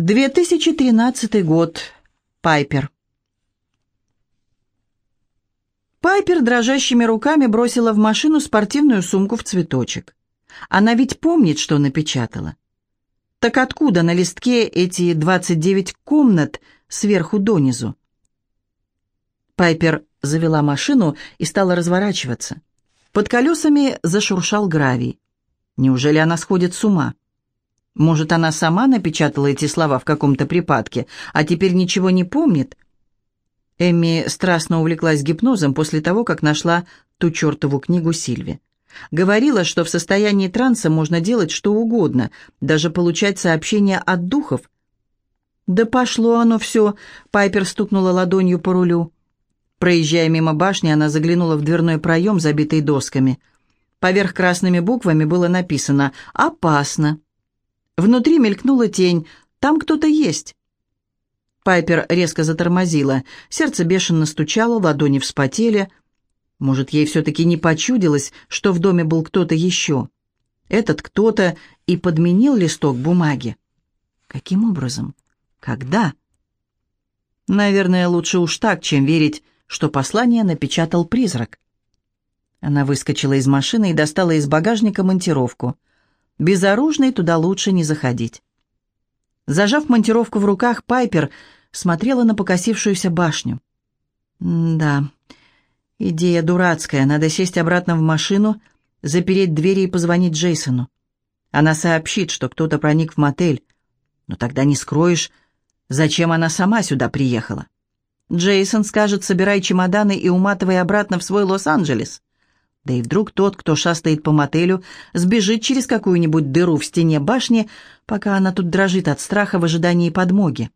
2013 год. Пайпер. Пайпер дрожащими руками бросила в машину спортивную сумку в цветочек. Она ведь помнит, что напечатала. Так откуда на листке эти 29 комнат сверху донизу? Пайпер завела машину и стала разворачиваться. Под колесами зашуршал гравий. Неужели она сходит с ума? Может, она сама напечатала эти слова в каком-то припадке, а теперь ничего не помнит? Эмми страстно увлеклась гипнозом после того, как нашла ту чертову книгу Сильви. Говорила, что в состоянии транса можно делать что угодно, даже получать сообщения от духов. «Да пошло оно все!» — Пайпер стукнула ладонью по рулю. Проезжая мимо башни, она заглянула в дверной проем, забитый досками. Поверх красными буквами было написано «Опасно». Внутри мелькнула тень. Там кто-то есть. Пайпер резко затормозила. Сердце бешено стучало, ладони вспотели. Может, ей все-таки не почудилось, что в доме был кто-то еще. Этот кто-то и подменил листок бумаги. Каким образом? Когда? Наверное, лучше уж так, чем верить, что послание напечатал призрак. Она выскочила из машины и достала из багажника монтировку — Безоружной туда лучше не заходить. Зажав монтировку в руках, Пайпер смотрела на покосившуюся башню. «Да, идея дурацкая. Надо сесть обратно в машину, запереть двери и позвонить Джейсону. Она сообщит, что кто-то проник в мотель. Но тогда не скроешь, зачем она сама сюда приехала. Джейсон скажет, собирай чемоданы и уматывай обратно в свой Лос-Анджелес. Да и вдруг тот, кто шастает по мотелю, сбежит через какую-нибудь дыру в стене башни, пока она тут дрожит от страха в ожидании подмоги.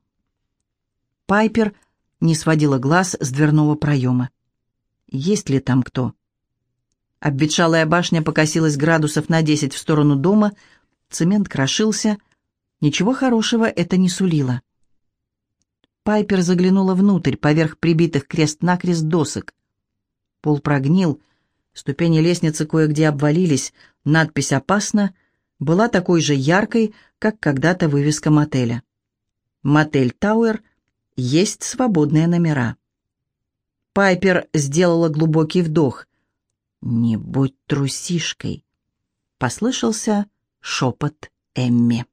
Пайпер не сводила глаз с дверного проема. Есть ли там кто? Обветшалая башня покосилась градусов на десять в сторону дома, цемент крошился. Ничего хорошего это не сулило. Пайпер заглянула внутрь, поверх прибитых крест-накрест досок. Пол прогнил, — Ступени лестницы кое-где обвалились, надпись «Опасно» была такой же яркой, как когда-то вывеска мотеля. Мотель Тауэр есть свободные номера. Пайпер сделала глубокий вдох. «Не будь трусишкой», — послышался шепот Эмми.